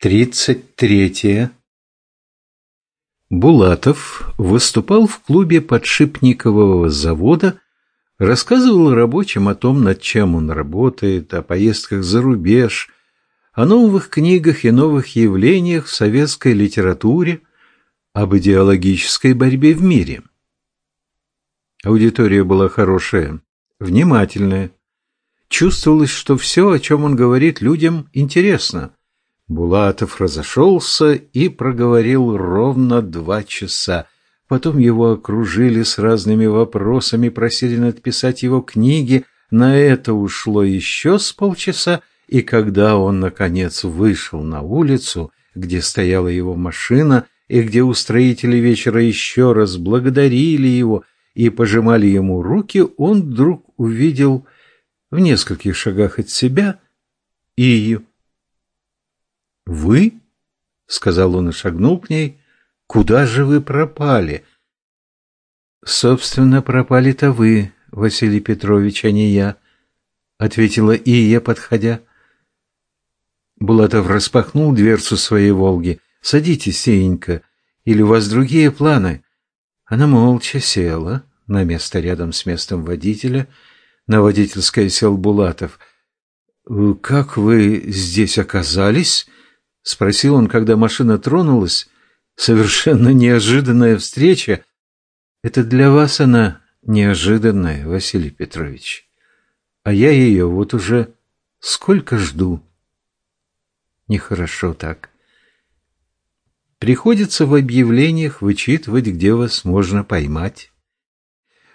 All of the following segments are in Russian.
Тридцать третье. Булатов выступал в клубе подшипникового завода, рассказывал рабочим о том, над чем он работает, о поездках за рубеж, о новых книгах и новых явлениях в советской литературе, об идеологической борьбе в мире. Аудитория была хорошая, внимательная. Чувствовалось, что все, о чем он говорит, людям интересно – Булатов разошелся и проговорил ровно два часа. Потом его окружили с разными вопросами, просили написать его книги. На это ушло еще с полчаса, и когда он, наконец, вышел на улицу, где стояла его машина, и где устроители вечера еще раз благодарили его и пожимали ему руки, он вдруг увидел в нескольких шагах от себя Ию. «Вы?» — сказал он и шагнул к ней. «Куда же вы пропали?» «Собственно, пропали-то вы, Василий Петрович, а не я», — ответила Ия, подходя. Булатов распахнул дверцу своей «Волги». «Садитесь, Сеенька, или у вас другие планы?» Она молча села на место рядом с местом водителя. На водительское сел Булатов. «Как вы здесь оказались?» — спросил он, когда машина тронулась. «Совершенно неожиданная встреча. Это для вас она неожиданная, Василий Петрович. А я ее вот уже сколько жду». Нехорошо так. Приходится в объявлениях вычитывать, где вас можно поймать.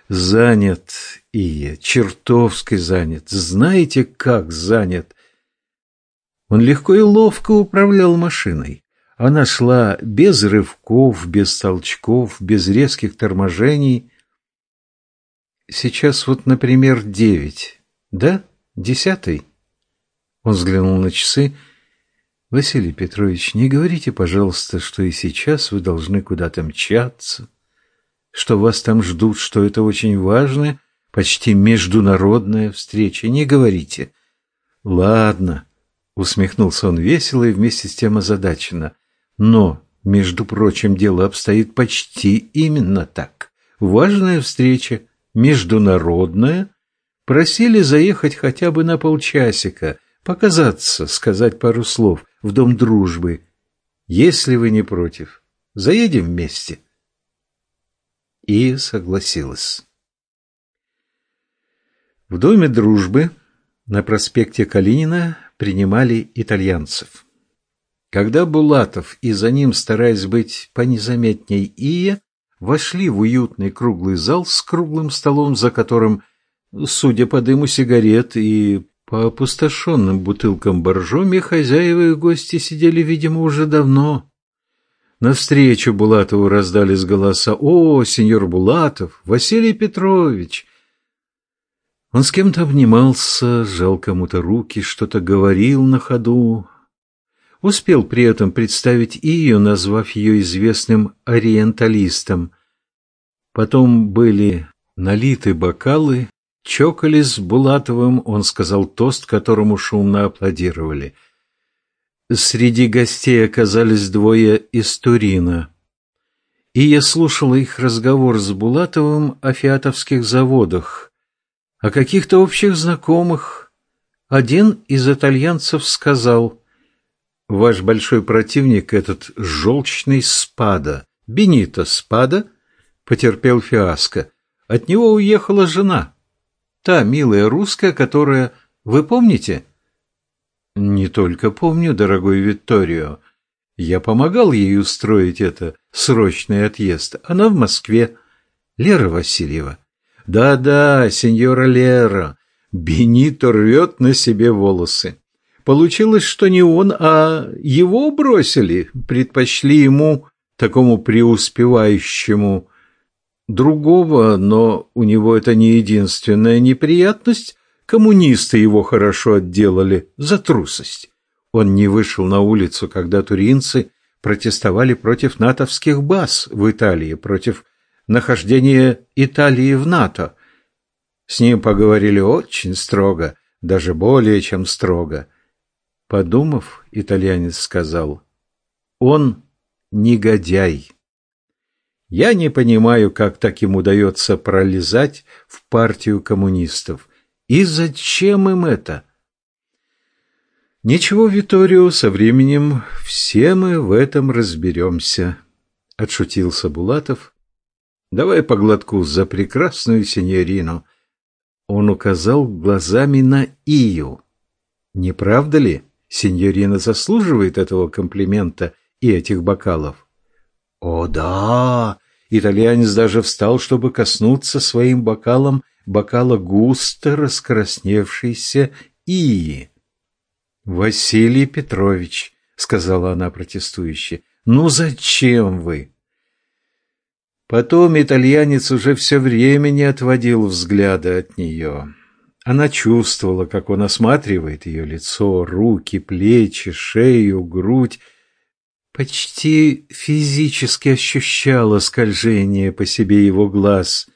Занят, Ия, чертовски занят. Знаете, как занят? Он легко и ловко управлял машиной. Она шла без рывков, без толчков, без резких торможений. Сейчас вот, например, девять. Да? Десятый? Он взглянул на часы. Василий Петрович, не говорите, пожалуйста, что и сейчас вы должны куда-то мчаться, что вас там ждут, что это очень важная, почти международная встреча. Не говорите. Ладно. Усмехнулся он весело и вместе с тем озадаченно. Но, между прочим, дело обстоит почти именно так. Важная встреча, международная. Просили заехать хотя бы на полчасика, показаться, сказать пару слов в Дом дружбы. Если вы не против, заедем вместе. И согласилась. В Доме дружбы на проспекте Калинина принимали итальянцев. Когда Булатов и за ним, стараясь быть понезаметней Ия, вошли в уютный круглый зал с круглым столом, за которым, судя по дыму сигарет и по опустошенным бутылкам боржоми, хозяева и гости сидели, видимо, уже давно. Навстречу Булатову раздались голоса «О, сеньор Булатов! Василий Петрович!» Он с кем-то обнимался, сжал кому-то руки, что-то говорил на ходу. Успел при этом представить ее, назвав ее известным ориенталистом. Потом были налиты бокалы, чокались с Булатовым, он сказал тост, которому шумно аплодировали. Среди гостей оказались двое из Турина. И я слушала их разговор с Булатовым о фиатовских заводах, о каких-то общих знакомых. Один из итальянцев сказал, «Ваш большой противник, этот желчный Спада, Бенито Спада, потерпел фиаско. От него уехала жена, та милая русская, которая... Вы помните?» «Не только помню, дорогой Витторио. Я помогал ей устроить это срочный отъезд. Она в Москве. Лера Васильева. Да-да, сеньора Лера, Бенито рвет на себе волосы. Получилось, что не он, а его бросили, предпочли ему, такому преуспевающему, другого, но у него это не единственная неприятность, коммунисты его хорошо отделали за трусость. Он не вышел на улицу, когда туринцы протестовали против натовских баз в Италии, против нахождение Италии в НАТО. С ним поговорили очень строго, даже более чем строго. Подумав, итальянец сказал, «Он негодяй». Я не понимаю, как так им удается пролезать в партию коммунистов. И зачем им это? Ничего, Виторио, со временем все мы в этом разберемся, — отшутился Булатов. Давай по глотку за прекрасную синьорину. Он указал глазами на Ию. Не правда ли, синьорина заслуживает этого комплимента и этих бокалов? О, да! Итальянец даже встал, чтобы коснуться своим бокалом бокала густо раскрасневшейся Ии. «Василий Петрович», — сказала она протестующе, — «ну зачем вы?» Потом итальянец уже все время не отводил взгляда от нее. Она чувствовала, как он осматривает ее лицо, руки, плечи, шею, грудь, почти физически ощущала скольжение по себе его глаз.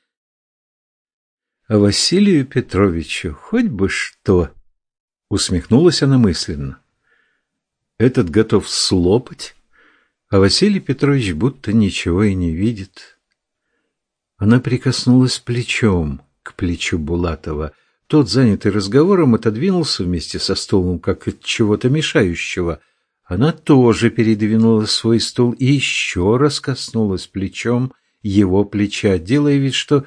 А Василию Петровичу хоть бы что, усмехнулась она мысленно. Этот готов слопать, а Василий Петрович будто ничего и не видит. Она прикоснулась плечом к плечу Булатова. Тот, занятый разговором, отодвинулся вместе со стулом, как от чего-то мешающего. Она тоже передвинула свой стул и еще раз коснулась плечом его плеча, делая вид, что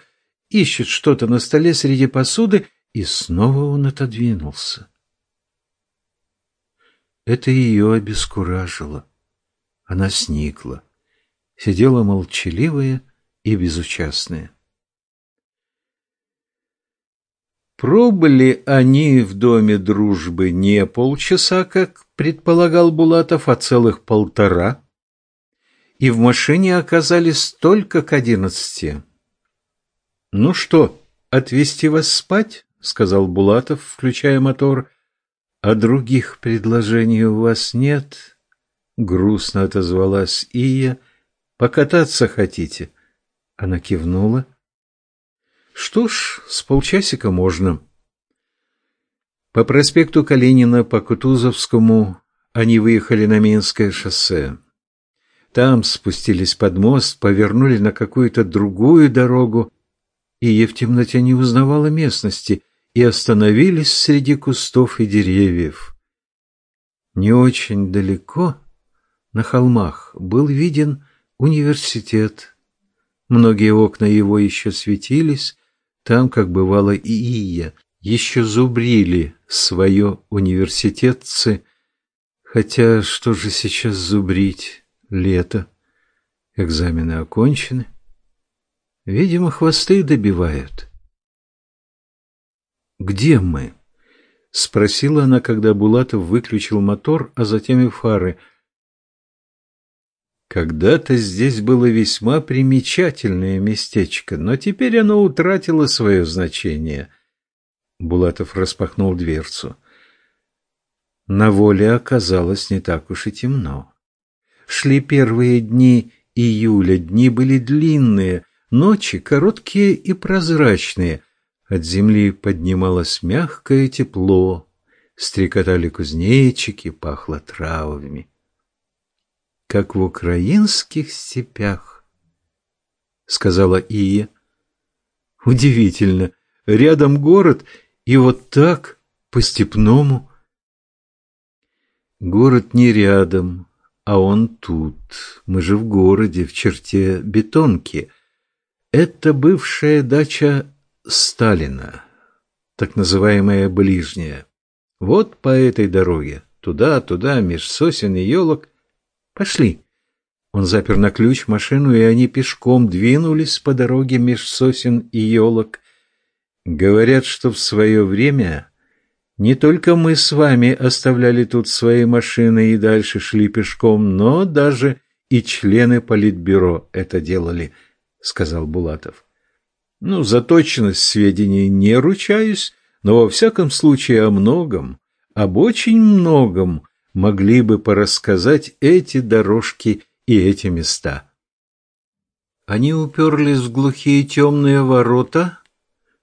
ищет что-то на столе среди посуды, и снова он отодвинулся. Это ее обескуражило. Она сникла, сидела молчаливая, и безучастные. Пробыли они в доме дружбы не полчаса, как предполагал Булатов, а целых полтора, и в машине оказались только к одиннадцати. «Ну что, отвезти вас спать?» — сказал Булатов, включая мотор. «А других предложений у вас нет?» — грустно отозвалась Ия. «Покататься хотите?» Она кивнула. Что ж, с полчасика можно. По проспекту Калинина по Кутузовскому они выехали на Минское шоссе. Там спустились под мост, повернули на какую-то другую дорогу, и я в темноте не узнавала местности, и остановились среди кустов и деревьев. Не очень далеко, на холмах, был виден университет Многие окна его еще светились, там, как бывало и Ия, еще зубрили свое университетцы, хотя что же сейчас зубрить? Лето. Экзамены окончены. Видимо, хвосты добивают. «Где мы?» — спросила она, когда Булатов выключил мотор, а затем и фары — когда-то здесь было весьма примечательное местечко, но теперь оно утратило свое значение. Булатов распахнул дверцу. На воле оказалось не так уж и темно. Шли первые дни июля, дни были длинные, ночи короткие и прозрачные. От земли поднималось мягкое тепло, стрекотали кузнечики, пахло травами как в украинских степях, — сказала Ия. Удивительно, рядом город, и вот так, по-степному. Город не рядом, а он тут. Мы же в городе, в черте бетонки. Это бывшая дача Сталина, так называемая ближняя. Вот по этой дороге, туда-туда, меж сосен и елок, Пошли. Он запер на ключ машину, и они пешком двинулись по дороге меж сосен и елок. Говорят, что в свое время не только мы с вами оставляли тут свои машины и дальше шли пешком, но даже и члены политбюро это делали, сказал Булатов. Ну, за точность сведений не ручаюсь, но во всяком случае о многом, об очень многом могли бы порассказать эти дорожки и эти места. Они уперлись в глухие темные ворота,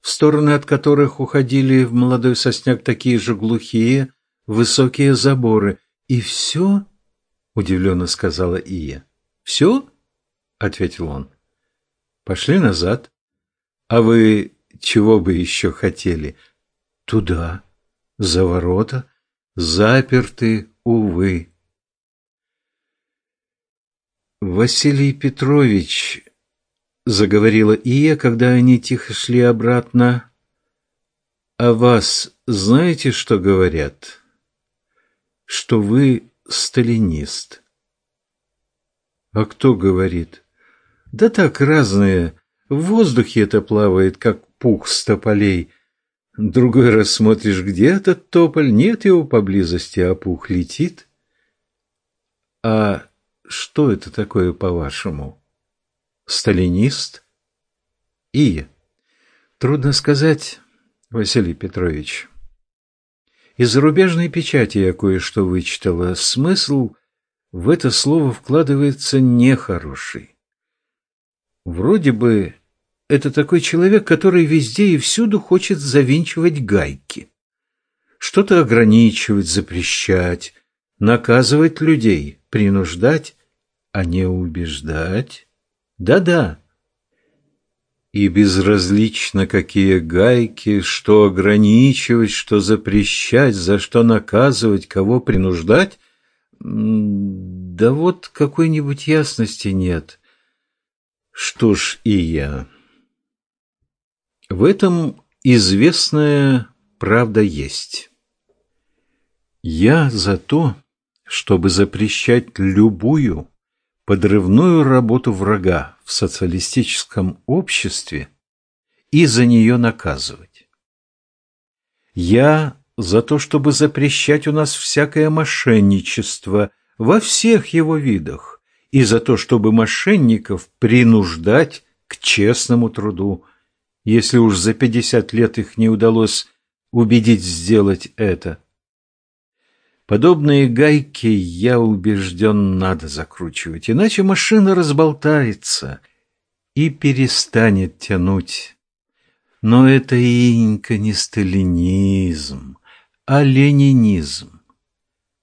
в стороны от которых уходили в молодой сосняк такие же глухие, высокие заборы. И все? Удивленно сказала Ия. Все? Ответил он. Пошли назад. А вы чего бы еще хотели? Туда, за ворота, заперты, увы. Василий Петрович, заговорила Ия, когда они тихо шли обратно, о вас знаете, что говорят? Что вы сталинист. А кто говорит? Да так, разные. В воздухе это плавает, как пух с тополей. Другой раз смотришь, где этот тополь, нет его поблизости, а пух летит. А что это такое, по-вашему? Сталинист? И? Трудно сказать, Василий Петрович. Из зарубежной печати я кое-что вычитала. Смысл в это слово вкладывается нехороший. Вроде бы это такой человек, который везде и всюду хочет завинчивать гайки. Что-то ограничивать, запрещать, наказывать людей, принуждать, а не убеждать. Да-да. И безразлично, какие гайки, что ограничивать, что запрещать, за что наказывать, кого принуждать, да вот какой-нибудь ясности нет. Что ж и я. В этом известная правда есть. Я за то, чтобы запрещать любую подрывную работу врага в социалистическом обществе и за нее наказывать. Я за то, чтобы запрещать у нас всякое мошенничество во всех его видах, и за то, чтобы мошенников принуждать к честному труду, если уж за пятьдесят лет их не удалось убедить сделать это. Подобные гайки, я убежден, надо закручивать, иначе машина разболтается и перестанет тянуть. Но это, Инька, не сталинизм, а ленинизм.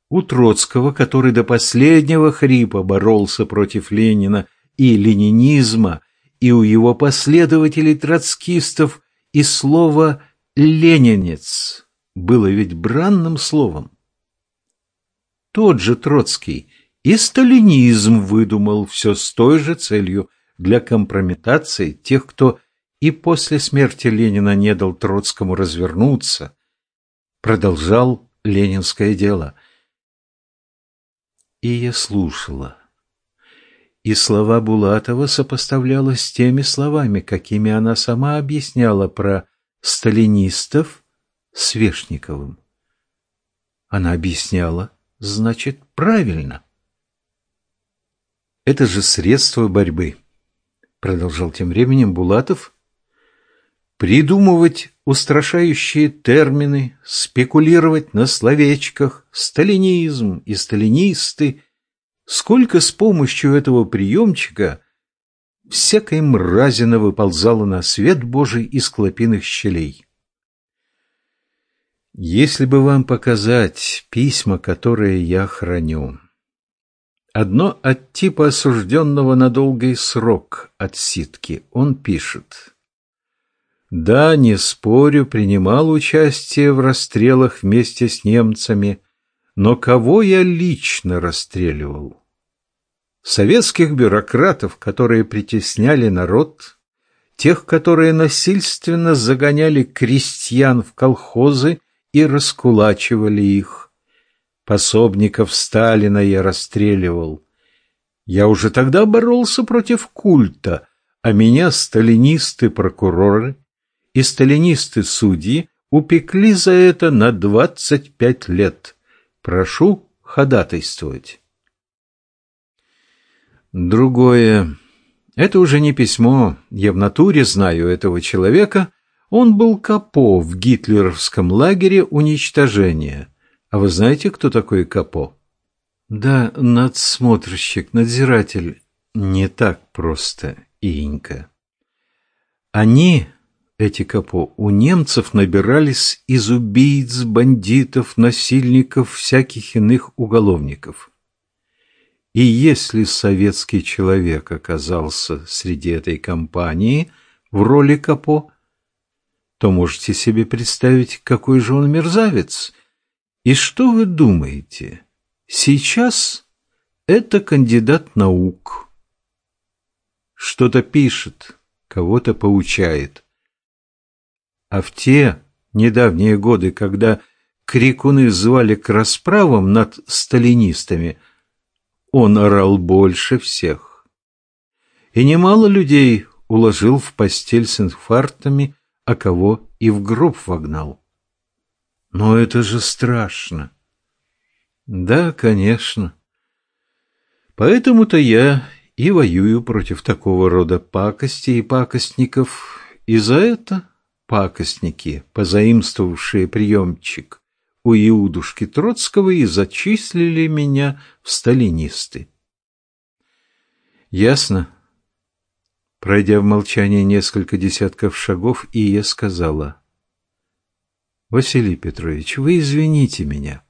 У Троцкого, который до последнего хрипа боролся против Ленина и ленинизма, и у его последователей троцкистов и слово «ленинец» было ведь бранным словом. Тот же Троцкий и сталинизм выдумал все с той же целью для компрометации тех, кто и после смерти Ленина не дал Троцкому развернуться, продолжал ленинское дело. И я слушала и слова Булатова сопоставляла с теми словами, какими она сама объясняла про сталинистов с Вешниковым. Она объясняла, значит, правильно. Это же средство борьбы, продолжал тем временем Булатов, придумывать устрашающие термины, спекулировать на словечках, сталинизм и сталинисты Сколько с помощью этого приемчика всякой мразина выползала на свет Божий из клопиных щелей. Если бы вам показать письма, которые я храню. Одно от типа осужденного на долгий срок от ситки. Он пишет. Да, не спорю, принимал участие в расстрелах вместе с немцами, но кого я лично расстреливал? Советских бюрократов, которые притесняли народ, тех, которые насильственно загоняли крестьян в колхозы и раскулачивали их. Пособников Сталина я расстреливал. Я уже тогда боролся против культа, а меня сталинисты-прокуроры и сталинисты-судьи упекли за это на двадцать пять лет. Прошу ходатайствовать. Другое. Это уже не письмо. Я в натуре знаю этого человека. Он был капо в гитлеровском лагере уничтожения. А вы знаете, кто такой капо? Да, надсмотрщик, надзиратель. Не так просто, Инька. Они эти капо у немцев набирались из убийц, бандитов, насильников, всяких иных уголовников. И если советский человек оказался среди этой компании в роли капо, то можете себе представить, какой же он мерзавец. И что вы думаете? Сейчас это кандидат наук. Что-то пишет, кого-то поучает. А в те недавние годы, когда крикуны звали к расправам над сталинистами, он орал больше всех. И немало людей уложил в постель с инфарктами, а кого и в гроб вогнал. Но это же страшно. Да, конечно. Поэтому-то я и воюю против такого рода пакости и пакостников, и за это пакостники, позаимствовавшие приемчик у Иудушки Троцкого, и зачислили меня в сталинисты. Ясно. Пройдя в молчании несколько десятков шагов, Ия сказала. «Василий Петрович, вы извините меня».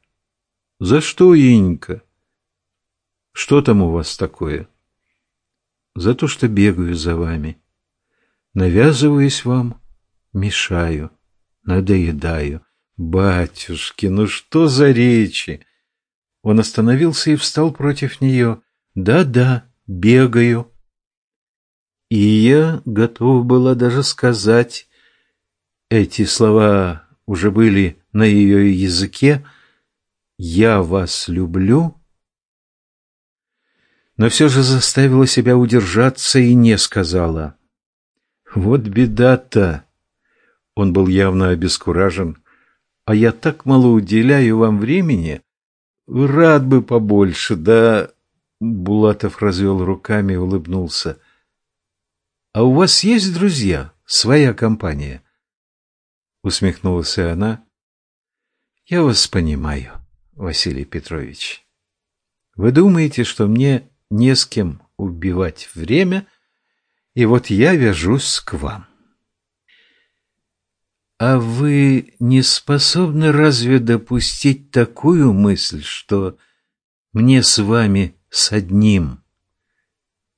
«За что, Инька?» «Что там у вас такое?» «За то, что бегаю за вами. Навязываюсь вам, мешаю, надоедаю. Батюшки, ну что за речи?» Он остановился и встал против нее. «Да-да, бегаю». И я готов была даже сказать, эти слова уже были на ее языке, «Я вас люблю», но все же заставила себя удержаться и не сказала. «Вот беда-то!» Он был явно обескуражен. «А я так мало уделяю вам времени. Рад бы побольше, да...» Булатов развел руками и улыбнулся. «А у вас есть друзья? Своя компания?» Усмехнулась она. «Я вас понимаю, Василий Петрович. Вы думаете, что мне не с кем убивать время, и вот я вяжусь к вам. А вы не способны разве допустить такую мысль, что мне с вами с одним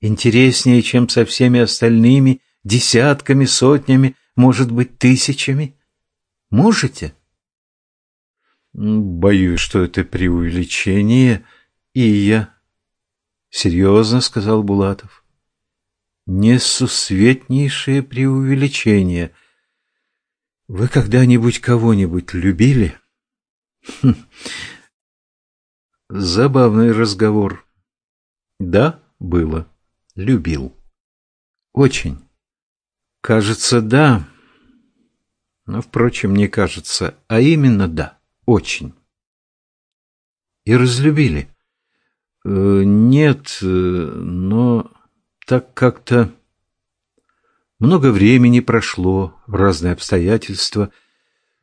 интереснее, чем со всеми остальными, десятками, сотнями, может быть, тысячами? Можете? Боюсь, что это преувеличение, и я... Серьезно, сказал Булатов. Несусветнейшее преувеличение. Вы когда-нибудь кого-нибудь любили? Хм. Забавный разговор. Да, было любил. Очень. Кажется, да. Но, впрочем, не кажется, а именно да, очень. И разлюбили. Э, нет, э, но так как-то много времени прошло, разные обстоятельства.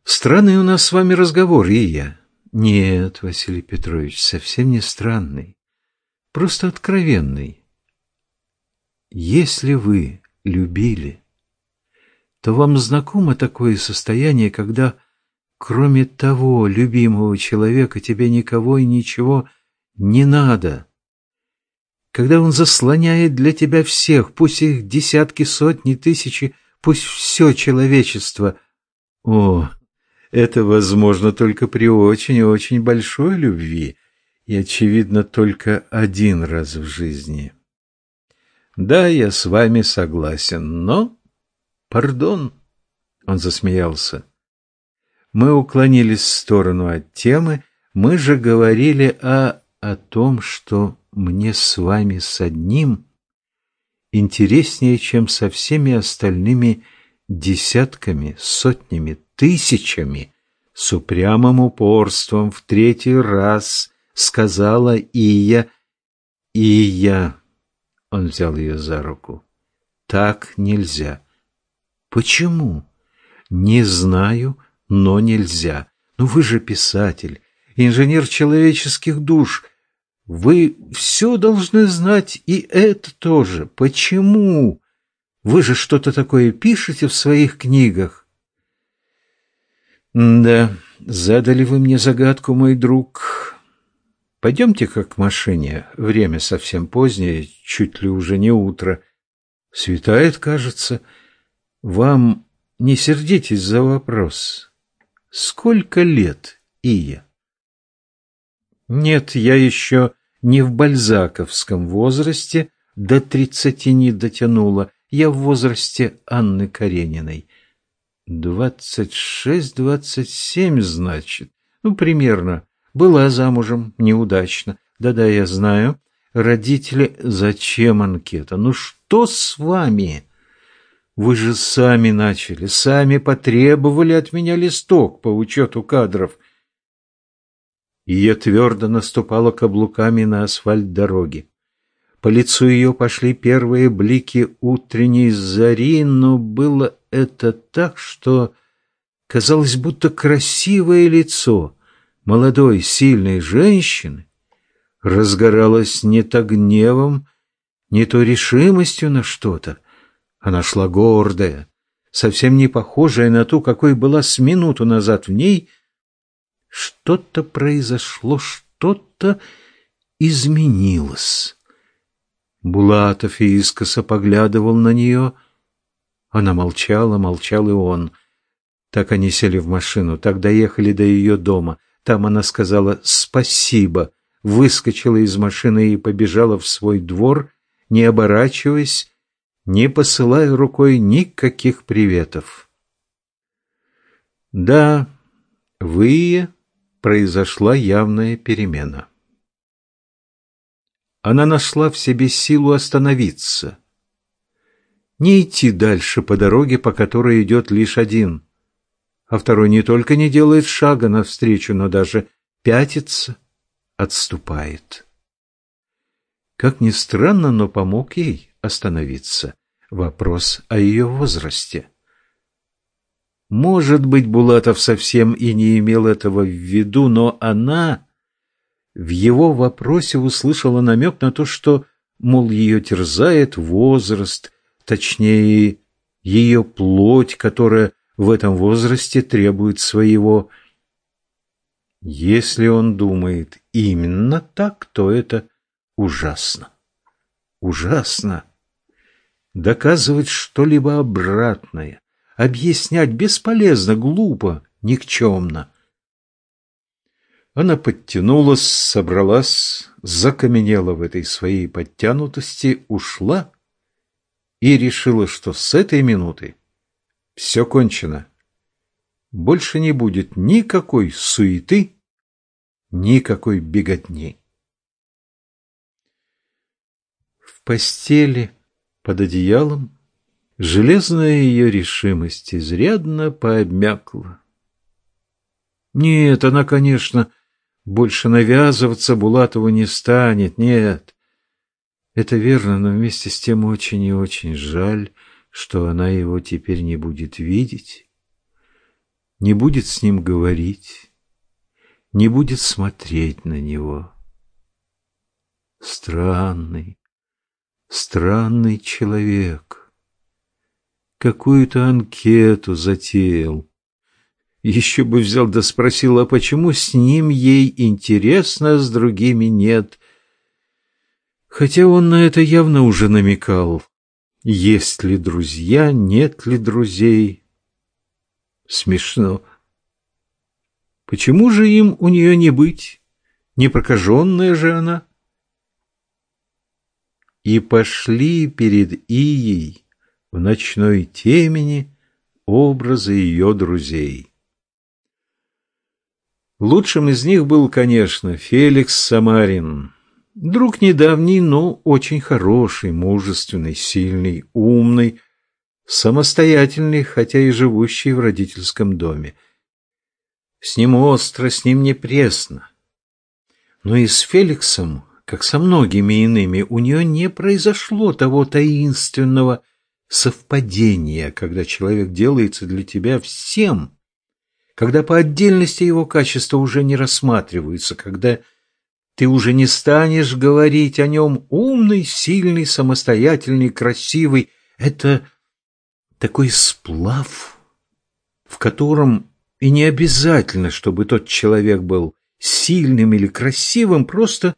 Странный у нас с вами разговор, и я. Нет, Василий Петрович, совсем не странный, просто откровенный. Если вы любили, то вам знакомо такое состояние, когда, кроме того любимого человека, тебе никого и ничего не надо. Когда он заслоняет для тебя всех, пусть их десятки, сотни, тысячи, пусть все человечество. О, это возможно только при очень и очень большой любви и, очевидно, только один раз в жизни. Да, я с вами согласен, но... Пардон, он засмеялся. Мы уклонились в сторону от темы, мы же говорили о... о том, что мне с вами с одним интереснее, чем со всеми остальными десятками, сотнями, тысячами, с упрямым упорством в третий раз сказала Ия, Ия. Он взял ее за руку. Так нельзя. Почему? Не знаю, но нельзя. Ну вы же писатель, инженер человеческих душ. Вы все должны знать, и это тоже. Почему? Вы же что-то такое пишете в своих книгах. Да, задали вы мне загадку, мой друг. Пойдемте-ка к машине. Время совсем позднее, чуть ли уже не утро. Светает, кажется. Вам не сердитесь за вопрос. Сколько лет, Ия? Нет, я еще не в бальзаковском возрасте, до тридцати не дотянула. Я в возрасте Анны Карениной. Двадцать шесть, двадцать семь, значит. Ну, примерно. Была замужем, неудачно. Да-да, я знаю. Родители... Зачем анкета? Ну, что с вами? Вы же сами начали, сами потребовали от меня листок по учету кадров. Я твердо наступала каблуками на асфальт дороги. По лицу ее пошли первые блики утренней зари, но было это так, что казалось, будто красивое лицо молодой, сильной женщины разгоралось не то гневом, не то решимостью на что-то, она шла гордая, совсем не похожая на ту, какой была с минуту назад в ней. Что-то произошло, что-то изменилось. Булатов искоса поглядывал на нее. Она молчала, молчал и он. Так они сели в машину, так доехали до ее дома. Там она сказала «спасибо», выскочила из машины и побежала в свой двор, не оборачиваясь, не посылая рукой никаких приветов. Да, в Ие произошла явная перемена. Она нашла в себе силу остановиться, не идти дальше по дороге, по которой идет лишь один, а второй не только не делает шага навстречу, но даже пятится, отступает. Как ни странно, но помог ей остановиться. Вопрос о ее возрасте. Может быть, Булатов совсем и не имел этого в виду, но она в его вопросе услышала намек на то, что, мол, ее терзает возраст, точнее, ее плоть, которая в этом возрасте требует своего. Если он думает именно так, то это ужасно. Ужасно. Доказывать что-либо обратное, объяснять бесполезно, глупо, никчемно. Она подтянулась, собралась, закаменела в этой своей подтянутости, ушла и решила, что с этой минуты все кончено. Больше не будет никакой суеты, никакой беготни. постели, под одеялом, железная ее решимость изрядно пообмякла. Нет, она, конечно, больше навязываться Булатову не станет, нет. Это верно, но вместе с тем очень и очень жаль, что она его теперь не будет видеть, не будет с ним говорить, не будет смотреть на него. Странный, Странный человек. Какую-то анкету затеял. Еще бы взял да спросил, а почему с ним ей интересно, а с другими нет? Хотя он на это явно уже намекал. Есть ли друзья, нет ли друзей? Смешно. Почему же им у нее не быть? Непрокаженная же она и пошли перед Ией в ночной темени образы ее друзей. Лучшим из них был, конечно, Феликс Самарин. Друг недавний, но очень хороший, мужественный, сильный, умный, самостоятельный, хотя и живущий в родительском доме. С ним остро, с ним не пресно. Но и с Феликсом как со многими иными, у нее не произошло того таинственного совпадения, когда человек делается для тебя всем, когда по отдельности его качества уже не рассматриваются, когда ты уже не станешь говорить о нем умный, сильный, самостоятельный, красивый. Это такой сплав, в котором и не обязательно, чтобы тот человек был сильным или красивым, просто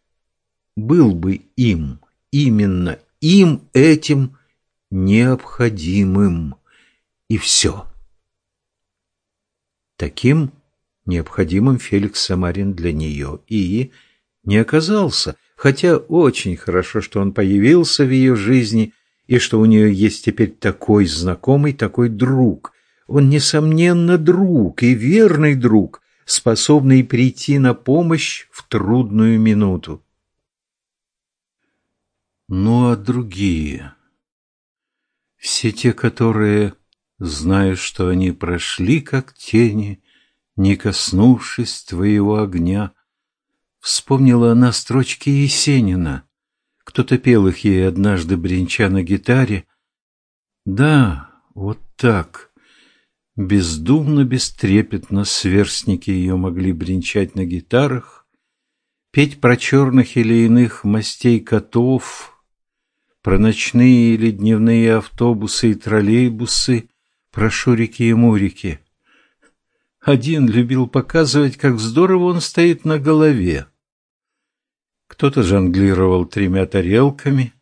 был бы им, именно им этим необходимым. И все. Таким необходимым Феликс Самарин для нее и не оказался, хотя очень хорошо, что он появился в ее жизни и что у нее есть теперь такой знакомый, такой друг. Он, несомненно, друг и верный друг, способный прийти на помощь в трудную минуту. Ну а другие? Все те, которые, зная, что они прошли, как тени, не коснувшись твоего огня, вспомнила она строчки Есенина. Кто-то пел их ей однажды, бренча на гитаре. Да, вот так. Бездумно, бестрепетно сверстники ее могли бренчать на гитарах, петь про черных или иных мастей котов, про ночные или дневные автобусы и троллейбусы, про шурики и мурики. Один любил показывать, как здорово он стоит на голове кто-то жонглировал тремя тарелками.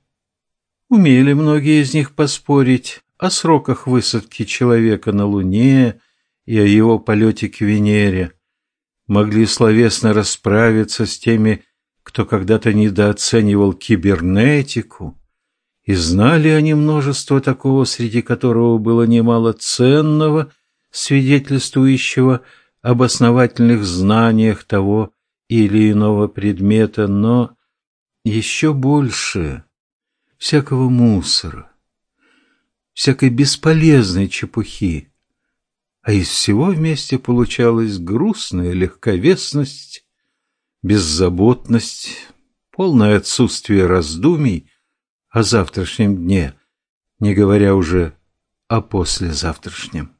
Умели многие из них поспорить о сроках высадки человека на Луне и о его полете к Венере. Могли словесно расправиться с теми, кто когда-то недооценивал кибернетику, и знали они множество такого, среди которого было немало ценного, свидетельствующего об основательных знаниях того, или иного предмета, но еще больше всякого мусора, всякой бесполезной чепухи. А из всего вместе получалась грустная легковесность, беззаботность, полное отсутствие раздумий о завтрашнем дне, не говоря уже о послезавтрашнем.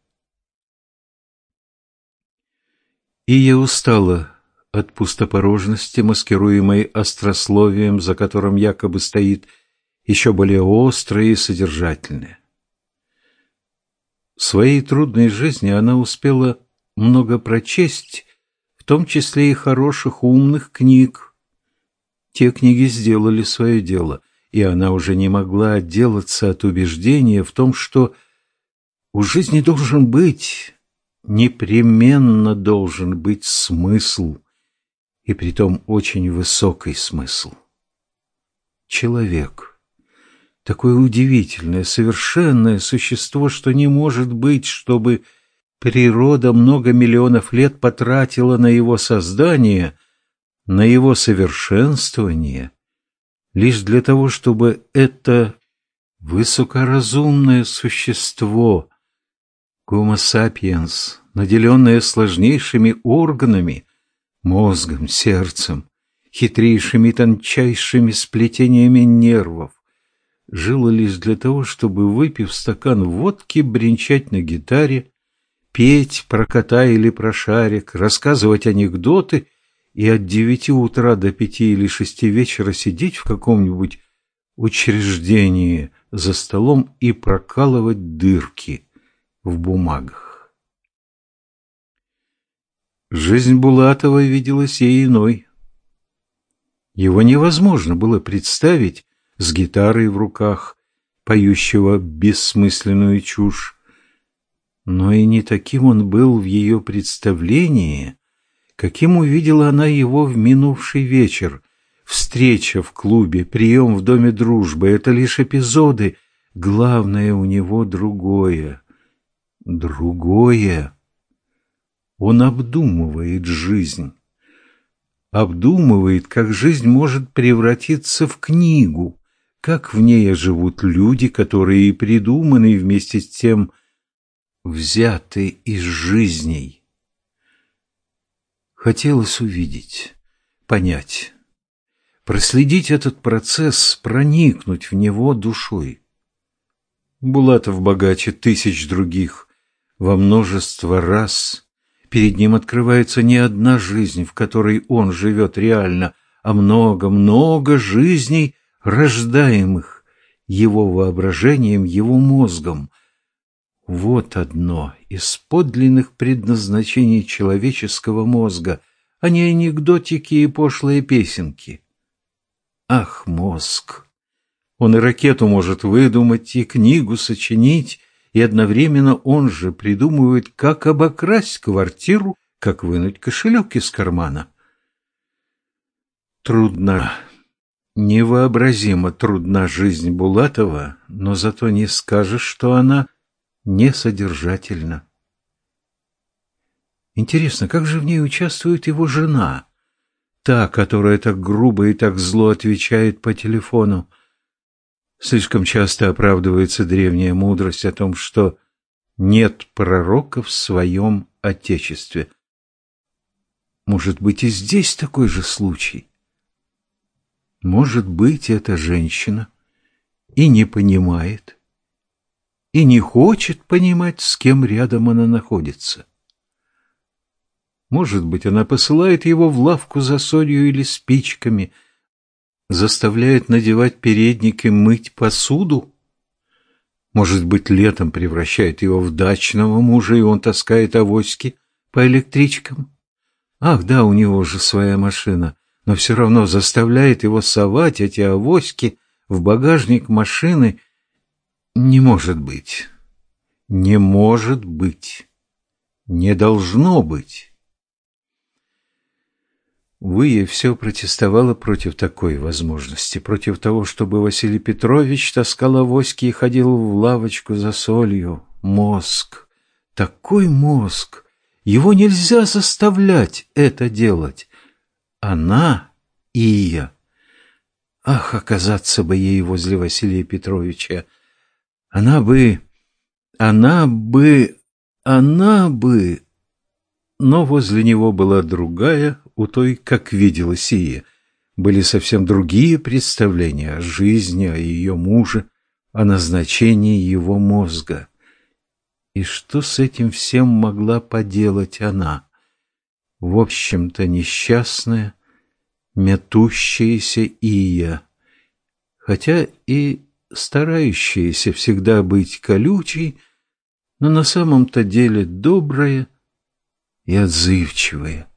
И я устала от пустопорожности, маскируемой острословием, за которым якобы стоит еще более острое и содержательное. В своей трудной жизни она успела много прочесть, в том числе и хороших, умных книг. Те книги сделали свое дело, и она уже не могла отделаться от убеждения в том, что у жизни должен быть, непременно должен быть смысл – и притом очень высокий смысл. Человек — такое удивительное, совершенное существо, что не может быть, чтобы природа много миллионов лет потратила на его создание, на его совершенствование, лишь для того, чтобы это высокоразумное существо, Homo sapiens, наделенное сложнейшими органами, мозгом, сердцем, хитрейшими тончайшими сплетениями нервов, жила лишь для того, чтобы, выпив стакан водки, бренчать на гитаре, петь про кота или про шарик, рассказывать анекдоты и от девяти утра до пяти или шести вечера сидеть в каком-нибудь учреждении за столом и прокалывать дырки в бумагах. Жизнь Булатова виделась ей иной. Его невозможно было представить с гитарой в руках, поющего бессмысленную чушь. Но и не таким он был в ее представлении, каким увидела она его в минувший вечер. Встреча в клубе, прием в Доме дружбы — это лишь эпизоды. Главное у него другое. Другое. Он обдумывает жизнь. Обдумывает, как жизнь может превратиться в книгу, как в ней живут люди, которые и придуманы, вместе с тем взяты из жизней. Хотелось увидеть, понять, проследить этот процесс, проникнуть в него душой. Булатов богаче тысяч других, во множество раз – Перед ним открывается не одна жизнь, в которой он живет реально, а много-много жизней, рождаемых его воображением, его мозгом. Вот одно из подлинных предназначений человеческого мозга, а не анекдотики и пошлые песенки. Ах, мозг! Он и ракету может выдумать, и книгу сочинить, и одновременно он же придумывает, как обокрасть квартиру, как вынуть кошелек из кармана. Трудно, невообразимо трудна жизнь Булатова, но зато не скажешь, что она несодержательна. Интересно, как же в ней участвует его жена? Та, которая так грубо и так зло отвечает по телефону. Слишком часто оправдывается древняя мудрость о том, что нет пророка в своем Отечестве. Может быть, и здесь такой же случай? Может быть, эта женщина и не понимает, и не хочет понимать, с кем рядом она находится. Может быть, она посылает его в лавку за солью или спичками, заставляет надевать передник и мыть посуду. Может быть, летом превращает его в дачного мужа, и он таскает авоськи по электричкам. Ах, да, у него же своя машина но все равно заставляет его совать эти авоськи в багажник машины. Не может быть. Не может быть. Не должно быть. Увы, все протестовало против такой возможности, против того, чтобы Василий Петрович таскал авоськи и ходил в лавочку за солью. Мозг. Такой мозг. Его нельзя заставлять это делать. Она и я. Ах, оказаться бы ей возле Василия Петровича! Она бы... Она бы... Она бы... Но возле него была другая, у той, как видела сия. Были совсем другие представления о жизни, о ее муже, о назначении его мозга. И что с этим всем могла поделать она? в общем-то несчастная, метущаяся Ия, хотя и старающаяся всегда быть колючей, но на самом-то деле добрая и отзывчивая.